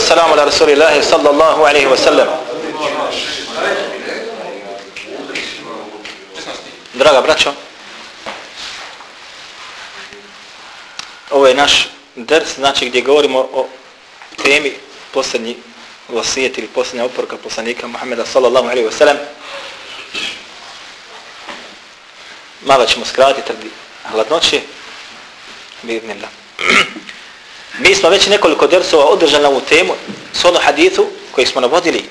salatu wassalamu ala rasulillahi sallallahu alaihi wa sallam. Draga braćo, ovo je naš ders, znači gdje govorimo o temi posljednji vasijet ili posljednja oporuka poslanika Muhammeda sallallahu alaihi wa sallam. Malo ćemo skratiti radi hladnoće. Bidnillah. Mi smo već nekoliko dersova održali na ovu temu s hadithu koji smo navodili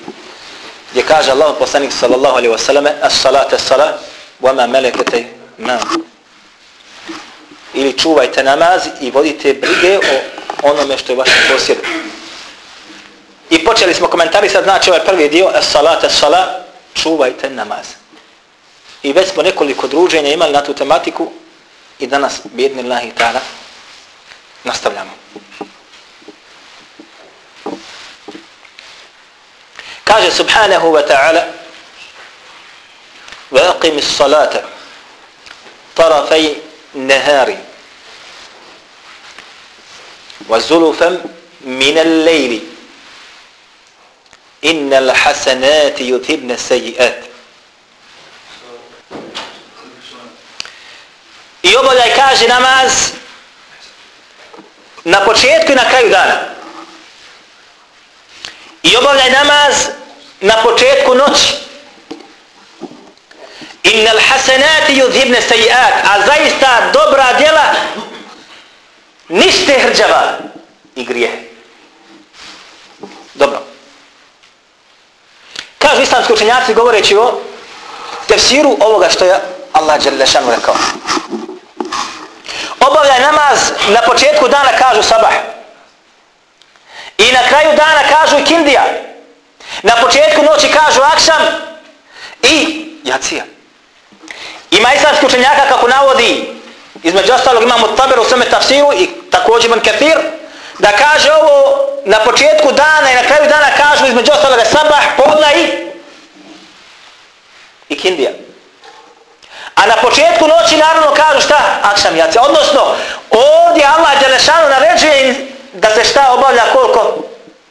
gdje kaže Allah poslanik sallallahu alaihi wasallam as-salat as-salat wa ma melekete nam. ili čuvajte namaz i vodite brige o onome što je vaše posjed. I počeli smo komentari sad znači ovaj prvi dio as-salat as-salat čuvajte namaz. I već smo nekoliko druženja imali na tu tematiku i danas bjedni Allahi ta'ala nastavljamo. الله سبحانه وتعالى وأقم الصلاة طرفي نهار وزلفا من الليل إن الحسنات يثبن السيئات I obavljaj kaže namaz na početku i na kraju dana. I obavljaj namaz na početku noći. Innal hasanati yudhibna sayiat, a zaista dobra djela nište hrđava i grije. Dobro. Kažu islamski učenjaci govoreći o tefsiru ovoga što je Allah Đerlešanu rekao obavljaj namaz na početku dana kažu sabah. I na kraju dana kažu kindija. Na početku noći kažu akšam i jacija. Ima islamski učenjaka kako navodi između ostalog imamo taber u sveme tafsiru i također imam kefir da kaže ovo na početku dana i na kraju dana kažu između ostaloga sabah, podna i i kindija. A na početku noći naravno kažu šta? Akšam jacija. Odnosno, ovdje Allah Đelešanu naređuje da se šta obavlja koliko?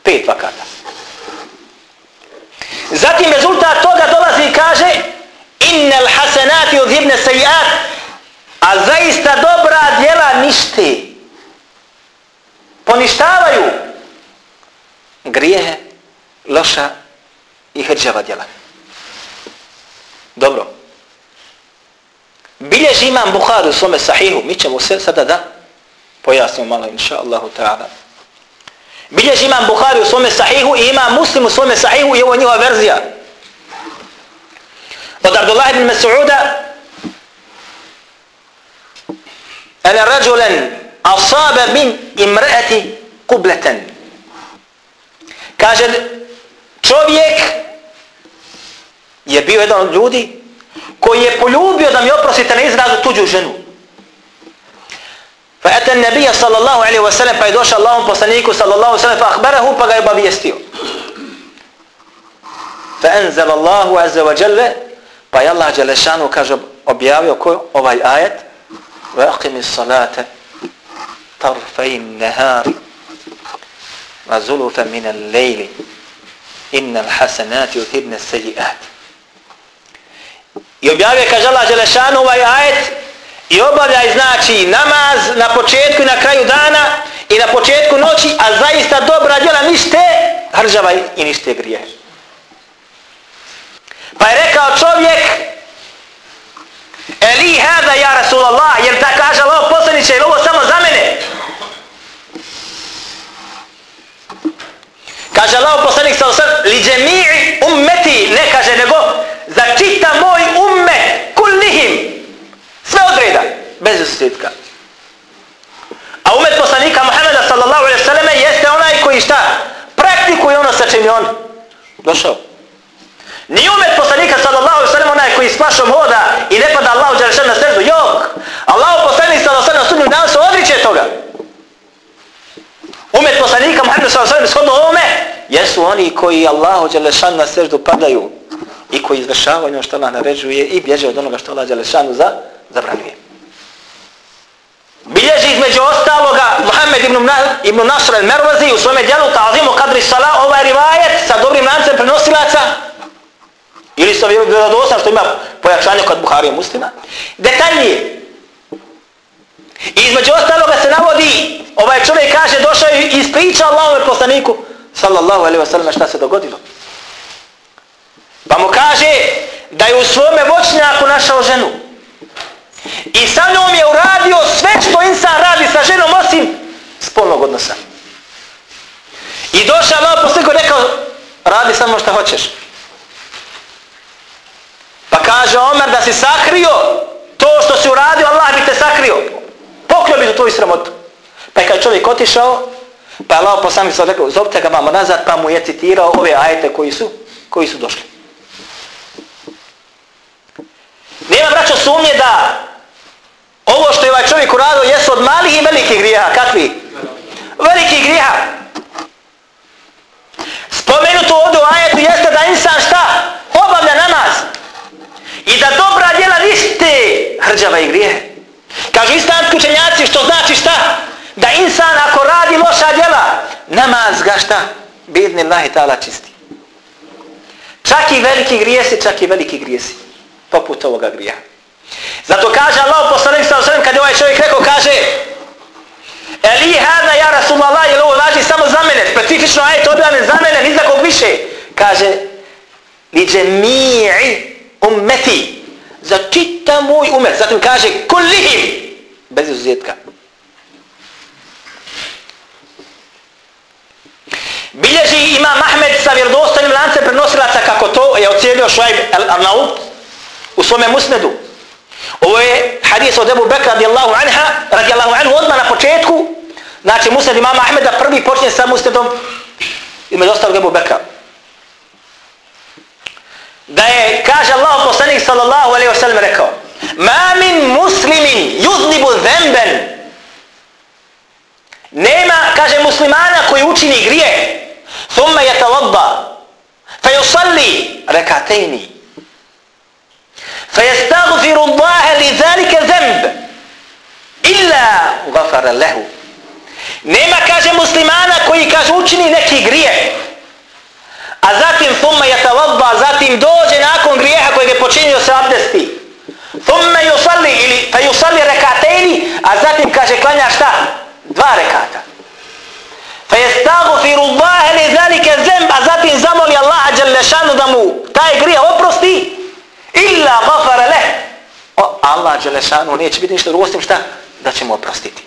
Pet vakata. Zatim rezultat toga dolazi i kaže Innel hasenati udhibne sejat a zaista dobra djela nište. Poništavaju grijehe, loša i hrđava djela. Dobro. Bilježi imam Bukhari u svome sahihu, mi ćemo se sada da pojasnimo malo, inša Allahu ta'ala. Bilježi imam Bukhari u svome sahihu i imam Muslim u svome sahihu i ovo je njihova verzija. Od Abdullah ibn Mas'uda Ana rajulan asaba min imraati qublatan. Kaže čovjek je bio jedan od ljudi koji je poljubio da mi oprostite na izrazu tuđu ženu. فأتى النبي صلى الله عليه وسلم فيدوش الله بصنيك صلى الله عليه وسلم فأخبره بغيبا بيستيو فأنزل الله عز وجل فأي الله جل شأنه كجب أبياوي وكو آية وأقم الصلاة طرفي النهار وزلفا من الليل إن الحسنات يذهبن السيئات. يبياوي كجب الله جل شأنه وبي آية i obavljaj znači namaz na početku i na kraju dana i na početku noći, a zaista dobra djela nište hržava i nište grije. Pa je rekao čovjek Eli hada ja Rasulallah, jer ta kaže Allah poslaniće, je ovo samo za mene? Kaže Allah poslanik sa osam, li džemi'i ummeti, ne kaže nego, za čita moj umme, kullihim, sve odreda, bez izuzetka. A umet poslanika Muhammeda sallallahu alaihi sallam jeste onaj koji šta? Praktikuje ono sa čim je on došao. Ni umet poslanika sallallahu alaihi sallam onaj koji s voda hoda i ne pada Allahu džarešan na srdu, jok. Allahu poslanik sallallahu alaihi sallam na sudnju dan se odriče toga. Umet poslanika Muhammeda sallallahu alaihi sallam shodno ovome jesu oni koji Allahu džarešan na srdu padaju i koji izvršavaju ono što Allah naređuje i bježe od onoga što Allah Đelešanu za, zabranjuje. Bilježi između ostaloga Muhammed ibn, ibn Nasr al-Mervazi u svome djelu Ta'zimu Kadri Sala ovaj rivajet sa dobrim lancem prenosilaca ili sa vjerodosan što ima pojačanje kod Buharije muslima. Detaljnije. I između ostaloga se navodi ovaj čovjek kaže došao i ispričao Allahove poslaniku sallallahu alaihi wa sallam šta se dogodilo? Pa mu kaže da je u svome voćnjaku našao ženu i sa njom je uradio sve što insan radi sa ženom osim spolnog odnosa i došao Allah posliko rekao radi samo što hoćeš Pa kaže Omer da si sakrio to što si uradio, Allah bi te sakrio. Pokrio bi tu tvoju sramotu. Pa je kad čovjek otišao, pa je Allah poslanik sam rekao, zovite ga vamo nazad, pa mu je citirao ove ajete koji su, koji su došli. Nema braćo sumnje da ovo što je ovaj čovjek uradio jesu od malih i velikih grijeha. Kakvi? Velikih grijeha. Spomenuto ovdje u ajetu jeste da insan šta? Obavlja namaz. I da dobra djela nište hrđava i grijehe. Kažu istanski učenjaci što znači šta? Da insan ako radi loša djela, namaz ga šta? Bidni lahi ta'ala čisti. Čak i veliki grijesi, čak i veliki grijesi. Poput ovoga grija. Zato kaže Allah poslanik sa osrem, kada je ovaj čovjek rekao, kaže Eli hada ja Rasulallah, jer ovo važi samo za mene, specifično ajet objavljen za mene, ni za kog više. Kaže, li džemi'i ummeti za čita moj umet. Zatim kaže kullihim bez izuzetka. Bilježi ima Mahmed sa vjerodostanim lancem prenosilaca kako to je ocijelio Šuaib al-Arnaut u svome musnedu ovo je hadis od Ebu Bekra radijallahu anha radijallahu anhu odmah na početku. Znači musned imama Ahmeda prvi počne sa musnedom ime dostao Ebu Bekra. Da je, kaže Allah poslanik sallallahu alaihi wa sallam rekao ma min muslimin yuznibu zemben nema, kaže muslimana koji učini grije thumma je taladba fa yusalli rekatejni فيستغفر الله لذلك li إلا غفر illa gafara lehu nema, kaže muslimana koji kaže učini neki grijeh. a zatim thumma yatawadda zatim dođe nakon grijeha kojeg je počinio se abdesti. Thumma yusalli ili fa yusalli rak'atayn a zatim kaže klanja šta? Dva rekata. Fa yastaghfiru Allah li zalika dhanb a zatim zamoli Allah dželle šanu da mu taj grijeh oprosti illa gafara leh O, Allah Đelešanu neće biti ništa drugo šta da će mu oprostiti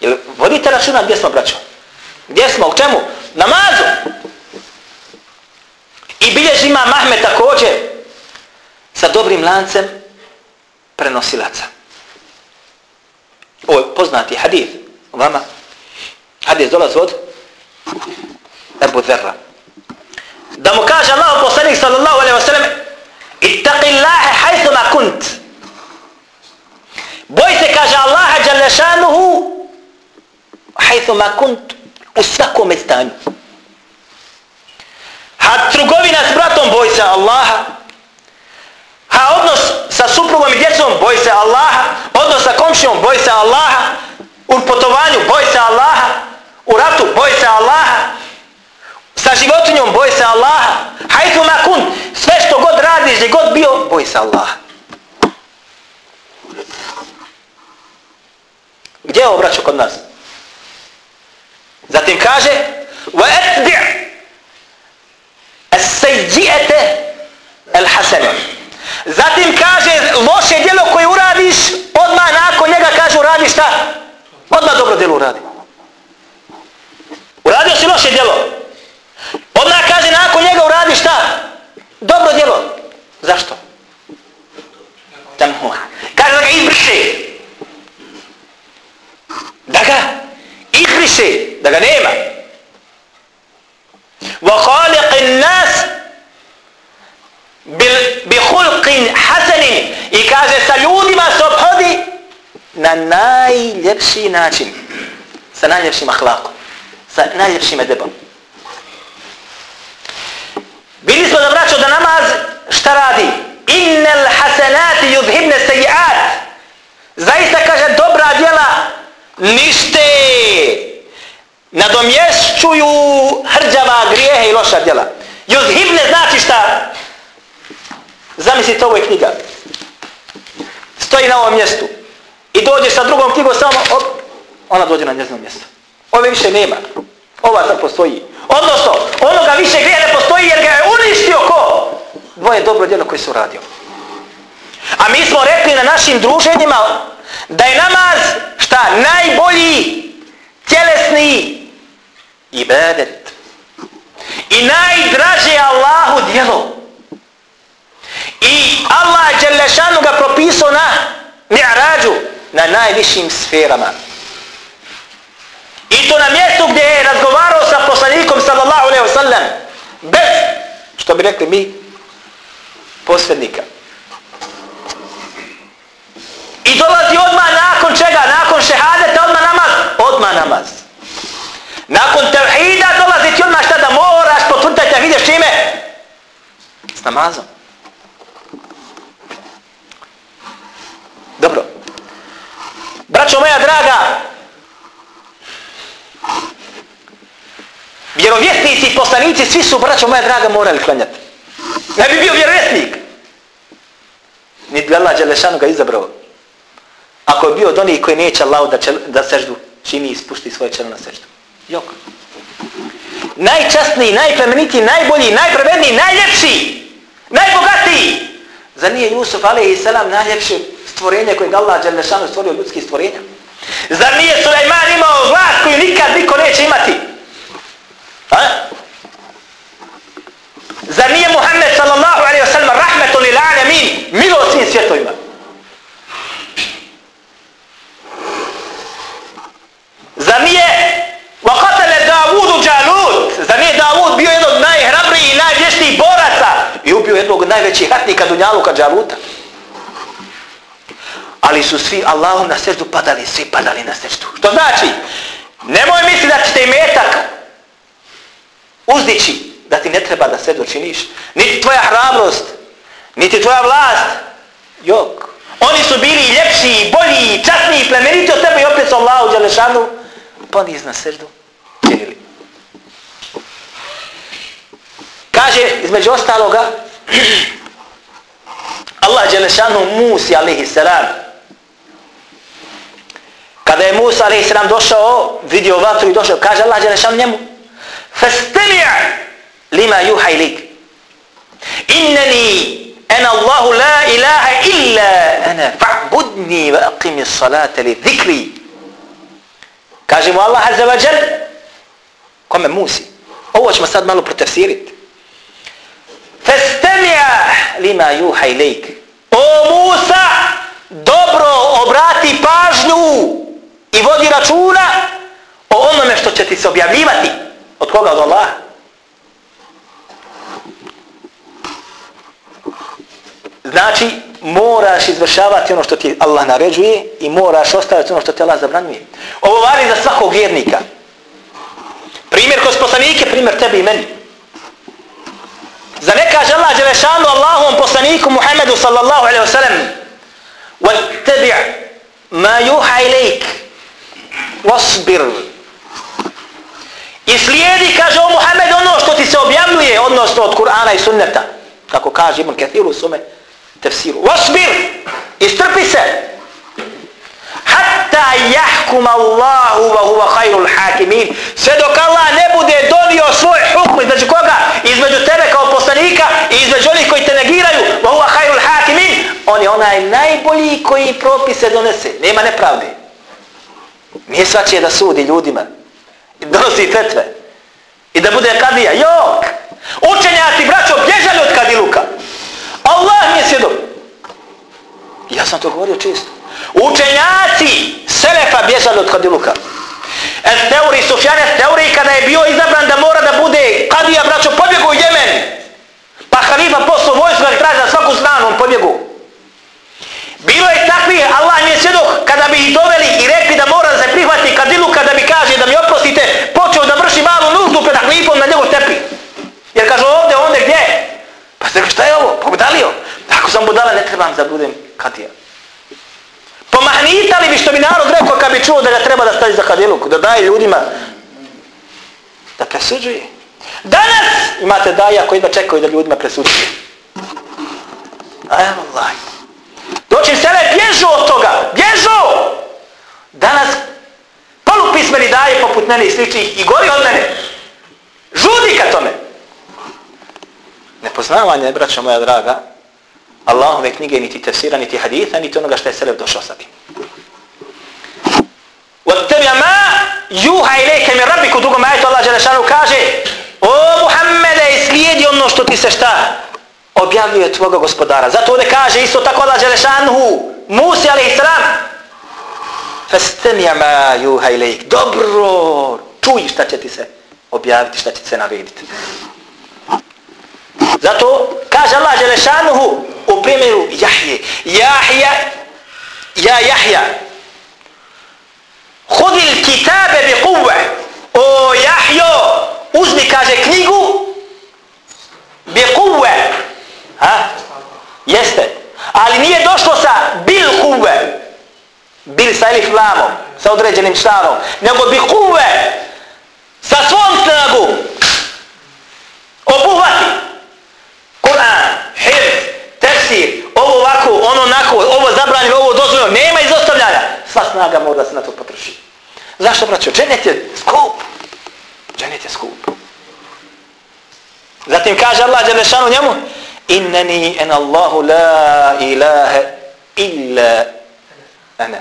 Jel vodite računa gdje smo braćo? Gdje smo? U čemu? Namazu. I bilježi ima Mahme također sa dobrim lancem prenosilaca. Ovo je poznati hadith vama. Hadith dolaz od Ebu Zerra. Da mu kaže Allah poslanik sallallahu alaihi wa sallam ittaqillaha hajthu ma kunt. Boj se kaže Allaha šanuhu hajthu ma kunt u svakome stanju. Ha trgovina s bratom, boj se Allaha. Ha odnos sa suprugom i djecom, boj se Allaha. Odnos sa komšijom, boj se Allaha. U potovanju, boj se Allaha. U ratu, boj se Allaha. Sa životinjom, boj se Allaha. Hajtu makun, sve što god radiš, gdje god bio, boj se Allaha. Gdje je obraćao kod nas? Zatim kaže wa atbi' as-sayyi'ata al-hasana. Zatim kaže loše djelo koje uradiš, odmah nakon njega kaže uradi šta? Odmah dobro djelo uradi. Uradio si loše djelo. Odmah kaže nakon njega uradi šta? Dobro djelo. Zašto? Kaže da ga izbriše. Da ga izbriše, da ga nema. Wa khaliqin nas bi khulqin hasanin i kaže sa ljudima se obhodi na najljepši način. Sa najljepšim ahlakom. Sa najljepšim edebom. Bili smo da vraćao da namaz šta radi? Innel hasenati yudhibne sejiat. Zaista kaže dobra djela nište nadomješćuju hrđava grijehe i loša djela. Juzhibne znači šta? Zamislite, ovo je knjiga. Stoji na ovom mjestu. I dođe sa drugom knjigom samo, op, ona dođe na njezno mjesto. Ove više nema. Ova sad postoji. Odnosno, onoga više grije ne postoji jer ga je uništio ko? Dvoje dobro djelo koje su radio. A mi smo rekli na našim druženjima da je namaz šta? Najbolji tjelesni ibadet. I najdraže Allahu djelo. I Allah Đelešanu ga propisao na mi'rađu, na najvišim sferama. I to na mjestu gdje je razgovarao sa poslanikom sallallahu alaihi wa sallam. Bez, što bi rekli mi, posljednika. I dolazi odmah nakon čega? Nakon šehadeta odmah namaz? Odmah namaz. Nakon tevhida dolazi ti odmah šta da moraš potvrdati, a vidiš čime? S namazom. Dobro. Braćo moja draga, vjerovjesnici i poslanici, svi su, braćo moja draga, morali klanjati. Ne bi bio vjerovjesnik. Niti bi Allah Đelešanu ga izabrao. Ako je bio od onih koji neće Allah da, čel, da seždu, čini i spušti svoje čelo na seždu. Jok. Najčastniji, najplemenitiji, najbolji, najpravedniji, najljepši, najbogatiji. Za nije Jusuf, ali najljepše stvorenje koje je Allah Đelešanu stvorio ljudskih stvorenja? Zar nije Sulejman imao vlast koju nikad niko neće imati? Ha? Zar nije Muhammed sallallahu alaihi wa sallam rahmetun lil alamin milo svim svjetovima? Zar nije Vakatele Davudu جالوت Zar nije Davud bio jedan od najhrabrijih i najvješnijih boraca i ubio jednog najvećih hatnika Dunjaluka Džaluta. Ali su svi Allahom na sreždu padali, svi padali na sreždu. Što znači, nemoj misli da ćete imetak uzdići, da ti ne treba da sve dočiniš. Niti tvoja hrabrost, niti tvoja vlast, jok. Oni su bili ljepši, bolji, častniji, plemeniti od tebe i opet su Allahom Đalešanu poniz na seždu činili. Kaže, između ostaloga, Allah Đelešanu Musi, alihi salam, Kada je Musa a.s. došao, vidio vatru i došao, kaže Allah Đelešan njemu, فَاسْتَمِعْ لِمَا يُحَيْ لِكْ إِنَّنِي أَنَا اللَّهُ لَا إِلَهَ إِلَّا أَنَا فَعْبُدْنِي وَأَقِمِ الصَّلَاةَ لِذِكْرِ Kaže mu Allah Azza wa Jal, kome Musi? Ovo ćemo sad malo protefsiriti. Festemija lima juha i lejk. O Musa, dobro obrati pažnju i vodi računa o onome što će ti se objavljivati. Od koga? Od Allah. Znači, moraš izvršavati ono što ti Allah naređuje i moraš ostaviti ono što ti Allah zabranjuje. Ovo vali za svakog vjernika. Primjer kroz poslanike, primjer tebi i meni. Za ne kaže Allah Đelešanu Allahom poslaniku Muhammedu sallallahu alaihi wa sallam وَاتَّبِعْ مَا يُحَ إِلَيْكَ wasbir i slijedi kaže o Muhammed ono što ti se objavljuje odnosno od Kur'ana i sunneta kako kaže Ibn Kathir u sume tefsiru wasbir i se hatta jahkum Allahu wa huwa khairul hakimin sve dok Allah ne bude donio svoj hukm između koga? između tebe kao poslanika i između onih koji te negiraju wa huwa khairul hakimin on je onaj najbolji koji propise donese nema nepravde Nije svačije da sudi ljudima. I donosi fetve. I da bude kadija. Jok! Učenjaci, braćo, bježali od kadiluka. Allah mi je svjedok. Ja sam to govorio često. Učenjaci Selefa bježali od kadiluka. Es teori, Sufjan es teori, kada je bio izabran da mora da bude kadija, braćo, pobjegu u Jemen. Pa halifa poslu vojsku da traži na svaku stranu, on pobjegu. Bilo je takvi, Allah mi je svjedok, kada bi ih doveli i rekli da mora da se prihvati kadilu, kada bi kaže da mi oprostite, počeo da vrši malu nuždu pred ahlifom na njegov tepi. Jer kaže ovdje, ovdje gdje? Pa se šta je ovo? Pa budalio. Ako sam budala, ne trebam da budem kadija. Pomahnitali bi što bi narod rekao kad bi čuo da ga treba da stavi za kadiluk, da daje ljudima da presuđuje. Danas imate daja koji da čekaju da ljudima presuđuje. Ajmo Allah. Doći sele, bježu od toga, bježu! Danas polupismeni daje poput mene i sličnih i gori od mene. Žudi ka tome. Nepoznavanje, braća moja draga, Allahove knjige, niti tefsira, niti haditha, niti onoga što je Selef došao sa tim. وَتَّبِعَ مَا يُوحَ إِلَيْكَ مِنْ رَبِّكُ U drugom ajetu Allah Đelešanu kaže O Muhammede, slijedi ono što ti se šta objavljuje tvoga gospodara. Zato ovdje kaže isto tako Allah Đelešanu Musi alaih salam فَسْتَمِعَ مَا يُوحَ إِلَيْكَ Dobro, čuj šta će ti se objaviti, šta će se narediti. Zato kaže Allah Đelešanuhu u primjeru Jahje. Jahja, ja Jahja, hudil kitabe bi kuve. O Jahjo, uzmi, kaže, knjigu bi kuve. Ha? Jeste. Ali nije došlo sa bil kuve. Bil sa elif lamom, sa određenim štavom. Nego bi kuve. Sa svom snagu. Obuhvati. Ovo ovako, ono onako, ovo zabranjeno, ovo dozvoljeno, nema izostavljanja. Sva snaga mora se na to potroši. Zašto, braćo? Dženet je skup. Dženet je skup. Zatim kaže Allah Đelešanu njemu, Inneni en Allahu la ilaha illa ana.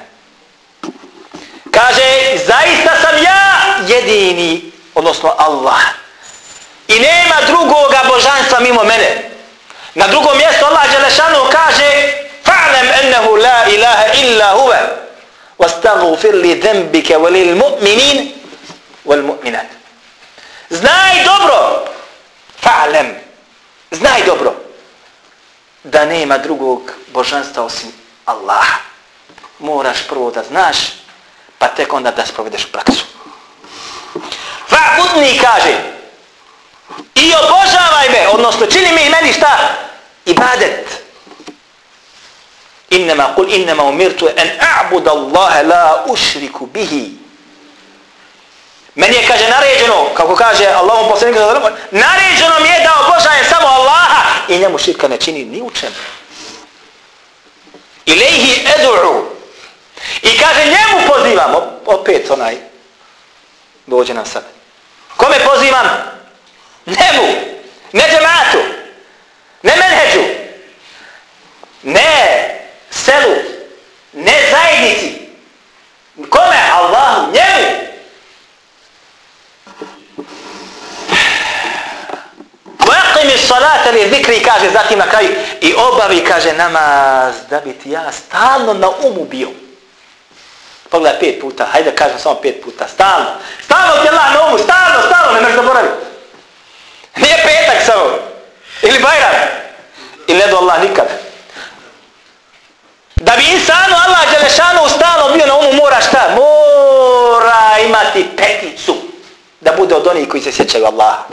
Kaže, zaista sam ja jedini, odnosno Allah. I nema drugoga božanstva mimo mene. Na drugom mjestu Allah Đelešanu kaže Fa'lam ennehu la ilaha illa huve Wastaghfir li dhembike walil mu'minin wal mu'minat. Znaj dobro Fa'lam Znaj dobro da nema drugog božanstva osim Allaha. Moraš prvo da znaš pa tek onda da sprovedeš praksu. Fa'budni kaže i obožavaj me, odnosno čini mi i meni šta? Ibadet. Innama, kul innama umirtu en a'bud Allahe la ušriku bihi. Meni je, kaže, naređeno, kako kaže Allahom poslanika, naređeno mi je da obožajem samo Allaha i njemu širka ne čini ni u čemu. Ilaihi edu'u. I kaže, njemu pozivam, opet onaj, dođe nam sad. Kome pozivam? Njemu, ne džematu, ne menheđu, ne selu, ne zajednici. Kome? Allahu, njemu. Vaqimi salata li zikri, kaže zatim na kraju, i obavi, kaže, namaz, da bi ti ja stalno na umu bio. Pogledaj pet puta, hajde kažem samo pet puta, stalno. Stalno ti Allah na umu, stalno, stalno, ne možeš zaboraviti. Nije petak samo. Ili bajram. I ne do Allah nikad. Da bi insanu Allah Đelešanu stalno bio na umu mora šta? Mora imati peticu. Da bude od onih koji se sjećaju Allaha.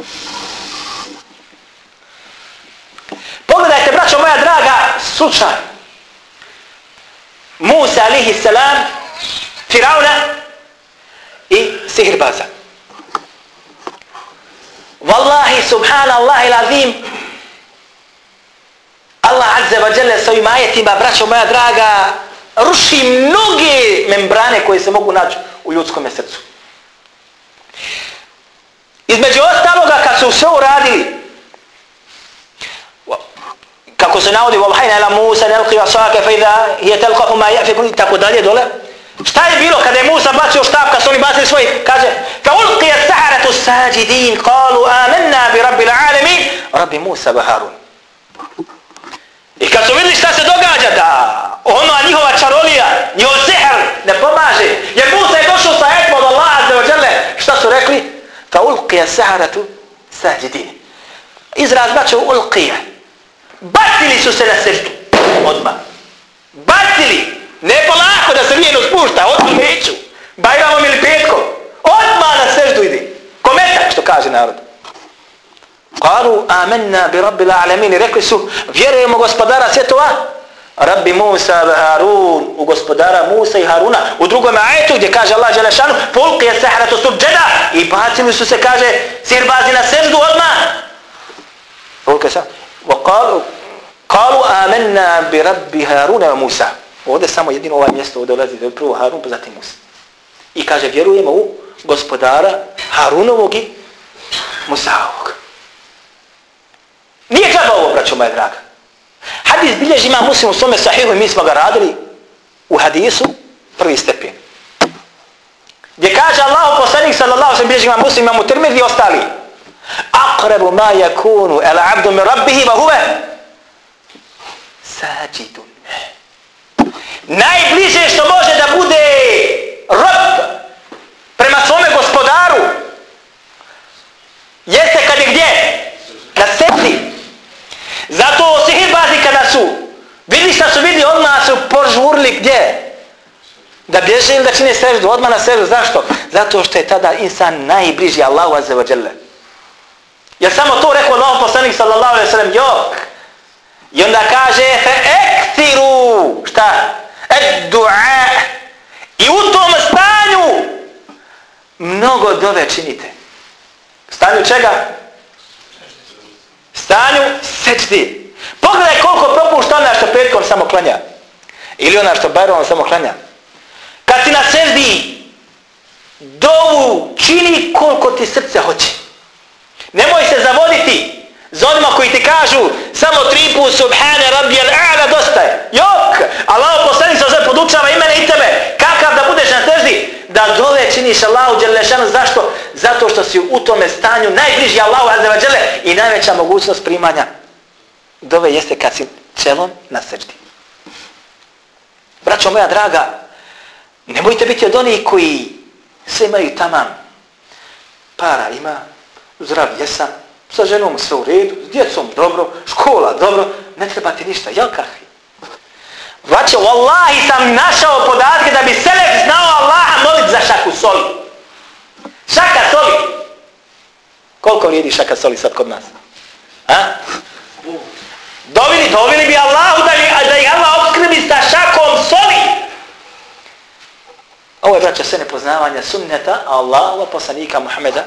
Pogledajte, braćo moja draga, slučaj. Musa alihi salam, Firauna i Sihirbaza. Wallahi, subhanallah il azim, Allah azze wa jalla sa ovim ajetima, braćo moja draga, ruši mnoge membrane koje se mogu naći u ljudskom srcu. Između ostaloga, kad su sve uradili, kako se navodi, وَلْحَيْنَا إِلَا مُوسَ نَلْقِيَ صَاكَ فَإِذَا هِيَ تَلْقَهُ مَا يَأْفِكُنِ tako dalje dole, Šta je bilo kada je Musa bacio štab, kad su oni bacili svoj, kaže, fa ulqi as-saharatu sajidin, qalu amanna bi rabbil alamin, rabbi Musa wa Harun. I kad su vidjeli šta se događa, da ona njihova čarolija, njihov sihr ne pomaže, jer Musa je došao sa etmom od Allaha azza wa jalla, šta su rekli? Fa ulqi as-saharatu sajidin. Izraz bacio ulqija. Bacili su se na seždu. Odmah. Bacili. Ne polako da se vijeno spušta, odmah neću. Bajramom ili petkom. Odmah na seždu idi. Kometa, što kaže narod. Kalu amenna bi rabbil alamin. Rekli su, vjerujemo gospodara svjetova. Rabbi Musa i Harun, u gospodara Musa i Haruna. U drugom ajetu gdje kaže Allah Đelešanu, Fulk je sahratu surđeda i bacili su se, kaže, sirbazi na seždu odmah. Fulk je sahratu. وقالوا قالوا آمنا برب هارون وموسى i Ovdje samo jedino ovaj mjesto ovdje ulazi, do prvo Harun, pa zatim Musa. I kaže, vjerujemo u gospodara Harunovog i Musaovog. Nije kada ovo, braćo moja draga. Hadis bilježi ima muslim u svome sahihu i mi smo ga radili u hadisu prvi stepen. Gdje kaže Allah poslanik sallallahu sallam bilježi ima muslim imam u tirmidhi i ostali. Aqrabu ma yakunu ala abdu min rabbihi wa huve sađidun. Najbliže što može da bude rob prema svome gospodaru jeste kad je gdje? Na sebi. Zato sihirbazi kada su vidi šta su vidi, odmah su požurli gdje? Da bježe ili da čine seždu, odmah na seždu. Zašto? Zato što je tada insan najbliži Allahu Azza wa jalla. Jer samo to rekao Allah poslanik sallallahu alaihi sallam, jok. I onda kaže, fe ektiru, šta? Et du'a. I u tom stanju mnogo dove činite. Stanju čega? stanju seđdi. Pogledaj koliko propušta ona što petkom samo klanja. Ili ona što bajrom samo klanja. Kad ti na seždi dovu čini koliko ti srce hoće. Nemoj se zavoditi za onima koji ti kažu samo tri put subhane rabbi al-a'la dosta je. Jok! Allah poslani se ozove podučava imene i tebe. Kakav da budeš na seždi? Da dove činiš Allahu Đelešanu. Zašto? Zato što si u tome stanju najbliži Allahu Azzavadžele i najveća mogućnost primanja dove jeste kad si čelom na seždi. Braćo moja draga, nemojte biti od onih koji sve imaju tamam. Para ima, zdrav jesam, sa ženom sve u redu, s djecom dobro, škola dobro, ne treba ti ništa, jel kakvi? Vraće, wallahi sam našao podatke da bi Selef znao Allaha molit za šaku soli. Šaka soli. Koliko vrijedi šaka soli sad kod nas? A? Dovili, dovili bi Allahu da, li, da ih Allah obskrbi sa šakom soli. Ovo je, braće, sve nepoznavanja sunneta Allahova poslanika Muhammeda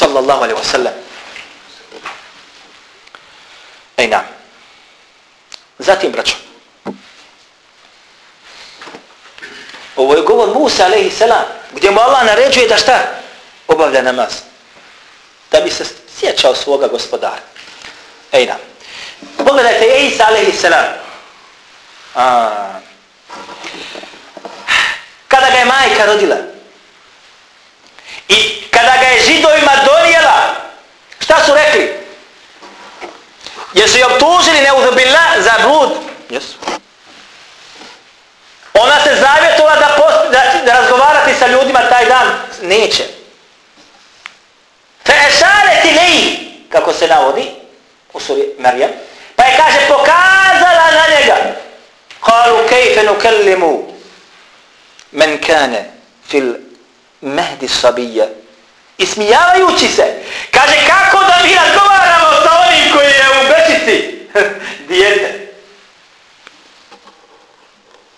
sallallahu alaihi wa sallam. Ej, nam. Zatim, braćo. Ovo je govor Musa, alaihi salam, gdje mu Allah naređuje da šta? Obavlja namaz. Da bi se sjećao svoga gospodara. Ej, nam. Pogledajte, Isa, alaihi salam. A. Kada ga je majka rodila, i kada ga je židovima donijela, šta su rekli? Jesu je obtužili neuzubila za blud? Jesu. Ona se zavjetovala da, post, da, da razgovarati sa ljudima taj dan. Neće. Fe ešare ti kako se navodi u suri Marijan, pa je kaže pokazala na njega. Kalu kejfe nukellimu men kane fil mehdi sabija. Ismijavajući se. Kaže kako da mi razgovaramo sa onim koji je u bečici? Dijete.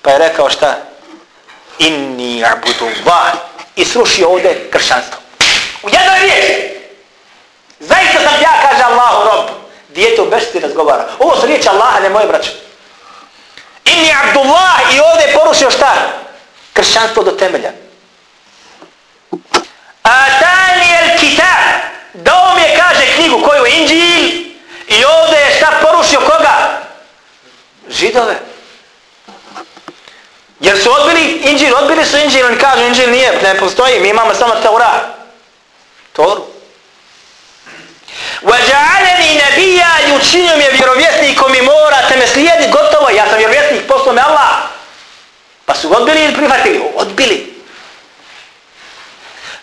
Pa je rekao šta? Inni abudu vah. I srušio ovdje kršanstvo. U jednoj riječi. Zaista sam ja, kaže Allahu rob. Dijete u bečici razgovara. Ovo su riječi Allaha, ne moje braće. Inni abdullah. I ovdje je porušio šta? Kršanstvo do temelja. Atani el kitab. Dao mi je, kaže, knjigu koju Inđil. I ovdje je šta porušio koga? Židove. Jer su odbili Inđil, odbili su Inđil, oni kažu Inđil nije, ne postoji, mi imamo samo Teura. Toru. Vajaleni nebija i učinio mi je vjerovjesnikom i morate me slijediti, gotovo, ja sam vjerovjesnik, poslao me Allah. Pa su odbili ili prihvatili? Odbili.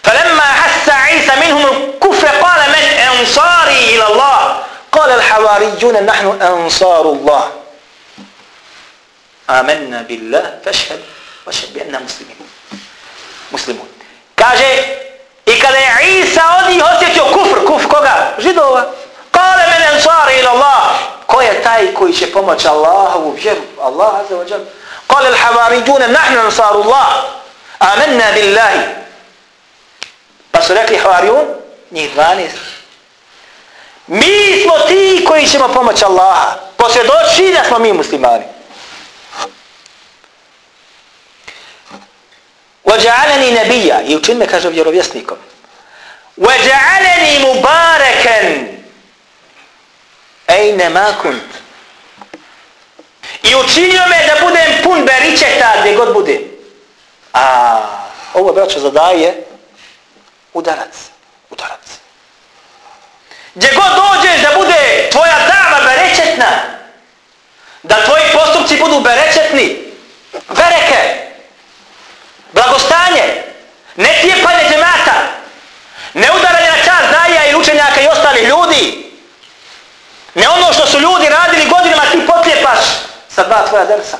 فلما حس عيسى منهم الكفر قال من انصاري إلى الله قال الحواريون نحن انصار الله آمنا بالله فاشهد واشهد بأننا مسلمين مسلمون kaže i kada je Isa od njih osjećao kufr, kufr koga? Židova. Kale men ansari ila Allah. Ko je taj koji će pomoći Allahovu vjeru? Allah azza wa jal. Kale l-havaridune nahnu nasaru Allah. Amenna billahi. Pa su rekli havarijun, njih 12. Mi smo ti koji ćemo pomoći Allaha. Posvjedoči da smo mi muslimani. وَجَعَلَنِي نَبِيًّا I učin me, kaže vjerovjesnikom. وَجَعَلَنِي مُبَارَكًا Ejne ma kunt. I učinio me da budem pun beričeta gdje god budem. A ovo braćo zadaje udarac. Udarac. Gdje god dođeš da bude tvoja dava berečetna, da tvoji postupci budu berečetni, bereke, blagostanje, ne tijepanje džemata, ne udaranje na čas daja i učenjaka i ostalih ljudi, ne ono što su ljudi radili godinama ti potlijepaš sa dva tvoja dersa.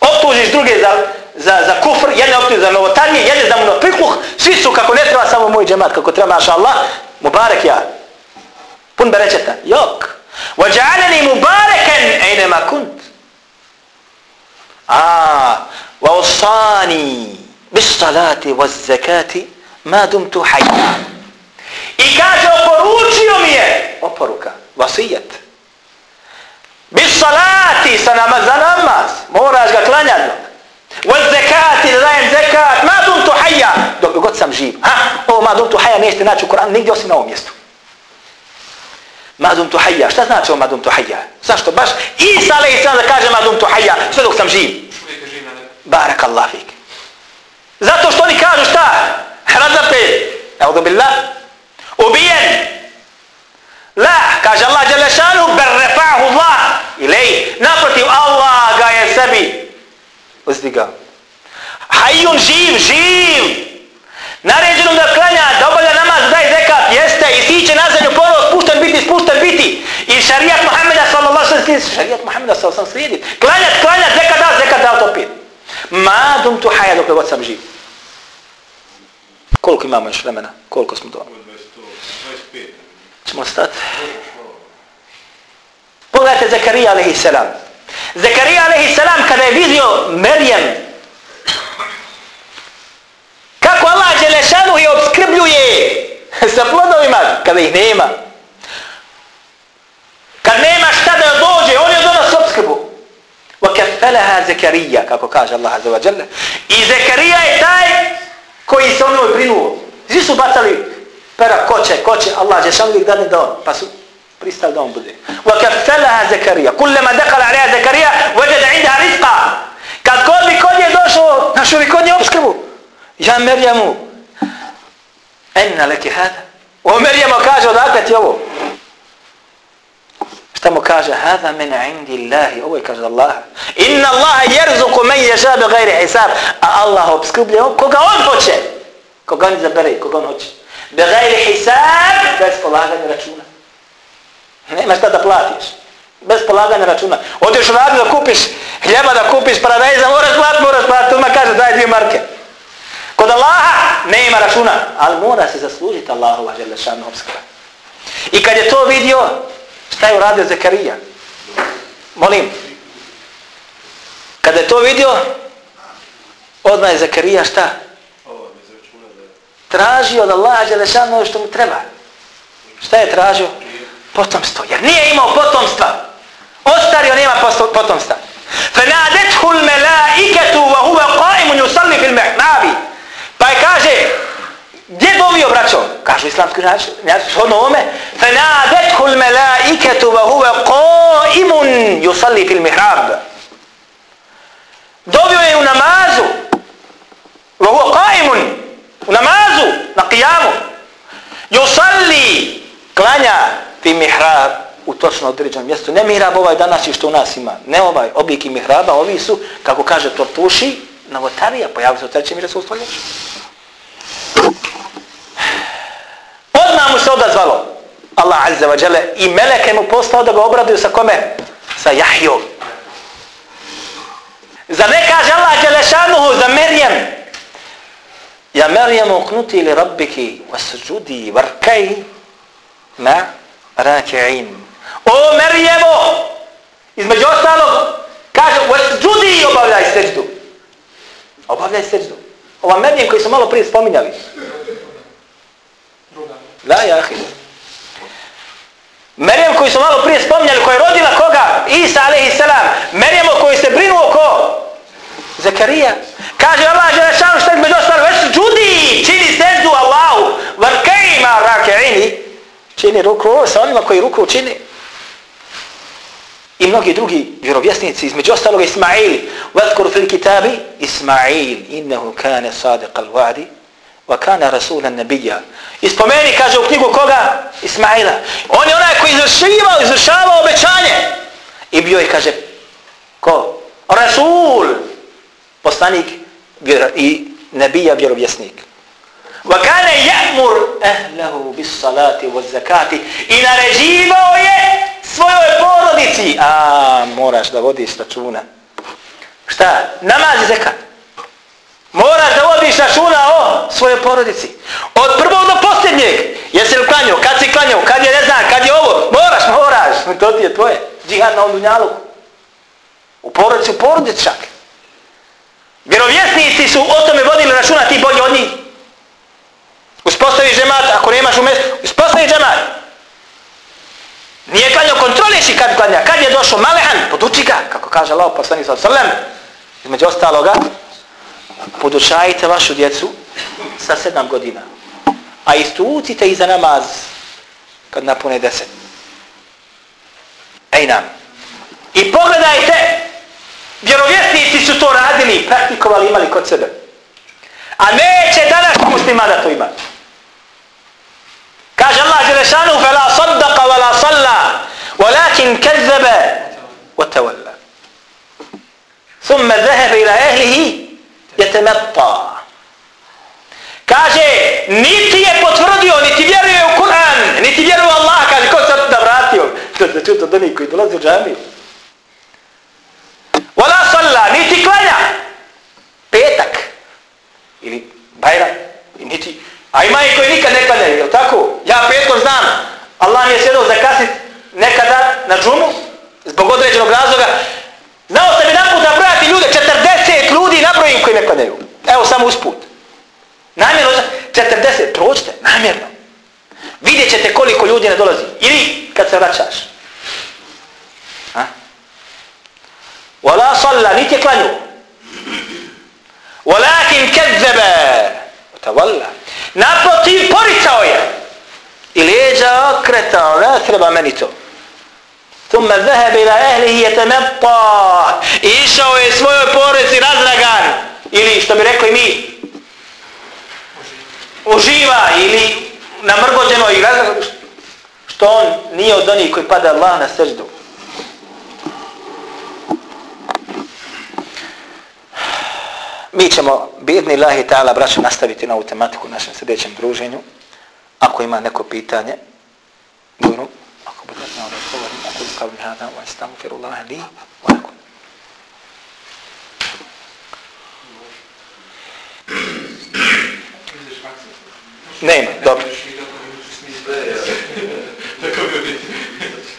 Optužiš druge za, za, za kufr, jedne optužiš za novotarije, jedne za monopikuh, svi su kako ne treba samo moj džemat, kako treba maša Allah, mubarek ja. Pun berečeta. Jok. وَجَعَلَنِي مُبَارَكًا اَيْنَمَا كُنْتِ A, وَوْصَانِي بِالصَّلَاةِ وَالزَّكَاةِ مَا دُمْتُ حَيْنَا I kaže, oporučio mi je, oporuka, vasijet. Bisalati sa nama za namaz, moraš ga klanjati. Wal zekat ili dajem zekat, ma dum tu hajja, dok god sam živ. Ha? Ovo ma dum tu hajja nećete naći u Koranu, nigdje osim na ovom mjestu. Ma dum tu hajja, šta znači ovo ma dum tu hajja? Zašto? Baš Isa alaih sallam da kaže ma dum tu hajja, sve dok sam živ. Barak Allah fik. Zato što oni kažu šta? Hrazape, Eudu billah. Ubijen. La, kaže Allah Đelešanu, ber refa'hu Allah. Ilej, naprotiv, Allah ga je sebi uzdigao. Hajjun živ, živ. Naređenom da klanja, da obavlja namaz, da daje zekat, jeste, i siće na zemlju, ponovno spušten biti, spušten biti. I šarijat Muhammeda sallallahu sallam slijedi, šarijat Muhammeda sallallahu sallam slijedi. Klanjat, klanjat, zekat da, zekat da, to. Ma dum tu haja dok god sam živ. Koliko imamo još vremena? Koliko smo do? 25. Čemo stati? Pogledajte Zakarija a.s. Zakarija a.s. kada je vidio Merijem, kako Allah Đelešanu je obskrbljuje sa plodovima kada ih nema. Kad nema šta da dođe, on je donos obskrbu. وَكَفَّلَهَا Zakarija, kako kaže Allah Azza wa Jalla. I Zakarija je taj koji se onoj brinuo. Svi su bacali pera koče, koče, Allah je šan uvijek dane da on, pa su بريستال داون بده وكفلها زكريا. كلما دخل عليها زكريا وجد عندها رزقا. قد كل بكل يدوشو نشو بكل يوبسكبو يا مريم أن لك هذا؟ ومريم كاجة ذاك يوو اشتمو كاجة هذا من عند الله. هو كاجة الله. إن الله يرزق من يشاء بغير حساب. الله بسكوب ليوم كوغان فوتشي كوغان زبري كوغان هوتشي بغير حساب. بس الله هذا Nema šta da platiš. Bez polaganja računa. Odeš u radu da kupiš hljeba, da kupiš paradajza, moraš platiti, moraš platiti. Odmah kaže daj dvije marke. Kod Allaha nema računa. Ali mora se zaslužiti Allahu žele šanu. I kad je to vidio, šta je uradio Zakarija? Molim. Kada je to vidio, odmah je Zakarija šta? Tražio od Allaha Đelešanu ono što mu treba. Šta je tražio? Potomstvo. Jer nije imao potomstva. Ostario nema potomstva. فَنَادَتْهُ الْمَلَائِكَةُ وَهُوَ قَائِمٌ يُسَلِّ فِي الْمَحْنَابِ Pa je kaže, gdje dovio braćo? Kažu islamski način, shodno ome. فَنَادَتْهُ الْمَلَائِكَةُ وَهُوَ قَائِمٌ يُسَلِّ فِي الْمِحْرَابِ Dovio je u namazu. وَهُوَ قَائِمٌ U namazu, na qijamu. Yusalli klanja fi mihrab u točno određenom mjestu. Ne mihrab ovaj današnji što u nas ima. Ne ovaj obliki mihraba, ovi su, kako kaže Tortuši, novotarija, pojavili se u trećem Rasul stoljeću. Odmah mu se odazvalo Allah Azza wa Jale i meleke mu postao da ga obraduju sa kome? Sa Jahjom. Za ne kaže Allah Đelešanuhu za Merjem? Ja Merijemu uknuti li rabbiki wa varkaj, ma raki'in. O Merijevo, Između ostalog, kaže, džudi obavljaj seđdu. Obavljaj seđdu. Ova Merjem koji su malo prije spominjali. Da, jahi. Merjem koji su malo prije spominjali, koja je rodila koga? Isa, alaihi salam. Merjemo koji se brinuo ko? Zakarija. Kaže Allah, Želešanu, što je među ostalo, već džudi, čini seždu Allahu, vrkejima rakeini, čini ruku sa onima koji ruku čini. I mnogi drugi vjerovjesnici, između ostalog Ismail, Vatkur fil kitabi, Ismail, innehu kane sadiq al wadi, wa kana rasulan nabija. Ispomeni, kaže u knjigu koga? Ismaila. On je onaj koji izvršivao, izvršavao obećanje. I bio je, kaže, ko? Rasul, poslanik i nabija vjerovjesnik. Wa kana ya'mur ahlihi bis salati waz zakati. I naređivao je svojoj porodici. A, moraš da vodiš računa. Šta? Namaz i zekat. Moraš da vodiš računa o svojoj porodici. Od prvog do posljednjeg. Jesi li klanio? Kad si klanio? Kad je ne znam? Kad je ovo? Moraš, moraš. To ti je tvoje. Džihad na ondunjalu. U porodici, u porodici čak. Vjerovjesnici su o tome vodili računa ti bolji od njih. Uspostavi džemat, ako nemaš u mjestu, uspostavi džemat. Nije klanio, kontroliši kad klanja. Kad je došao malehan, poduči ga, kako kaže Allah, poslani sa sallam. Između ostaloga, podučajte vašu djecu sa sedam godina. A istucite i za namaz kad napune deset. Ej nam. I pogledajte, vjerovjesnici su to radili, praktikovali, imali kod sebe. A neće danas muslima da to imati. ابتلاك الله جل شأنه فلا صدق ولا صلى ولكن كذب وتولى. ثم ذهب إلى أهله يتمطى. كاجي نيتي بوتفرديو نيتي بيرو القران نيتي بيرو الله كاجي كوسا دبراتيو تتو تدني كوي دولا جامي. ولا صلى نيتي كلا بيتك. يعني إلى بايرا نيتي. A ima i koji nikad ne klanjaju, je tako? Ja petko znam, Allah mi je sjedao zakasnit nekada na džumu, zbog određenog razloga. Znao sam jedan put nabrojati ljude, 40 ljudi nabrojim koji ne klanjaju. Evo samo usput. Namjerno, 40, prođite, namjerno. Vidjet ćete koliko ljudi ne dolazi. Ili kad se vraćaš. Ha? Wala salla, niti je klanju. Walakin kezzebe. Tavalla. Naprotiv, poricao je. I leđa okretao, ne treba meni to. Thumma zahebe ila ehlihi je I Išao je svojoj poreci razdragan. Ili, što bi rekli mi, uživa ili namrgođeno i razdragan. Što on nije od onih koji pada Allah na srđu. mi ćemo, bi idni Allahi ta'ala, braću, nastaviti na ovu tematiku u našem sljedećem druženju. Ako ima neko pitanje, dobro, ako budu na da odgovor, ako budu kao bihada, wa istamfiru Allah li, wa lakum. Ne ima, dobro. Tako bi.